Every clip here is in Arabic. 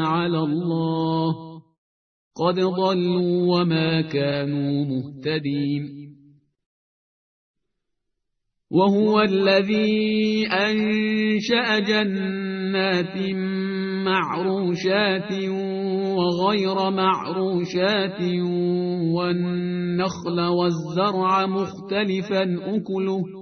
على الله. قد ضلوا وما كانوا مهتدين. وهو الذي أنشأ جنات معروشات وغير معروشات والنخل والزرع مختلفا أكله.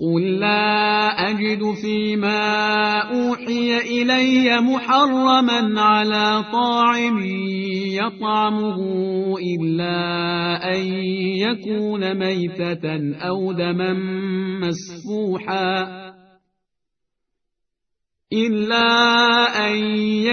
قل لا أجد فيما أوحي إلي محرما على طاعم يطعمه إلا أن يكون ميتة أو دما مسفوحا إلا أن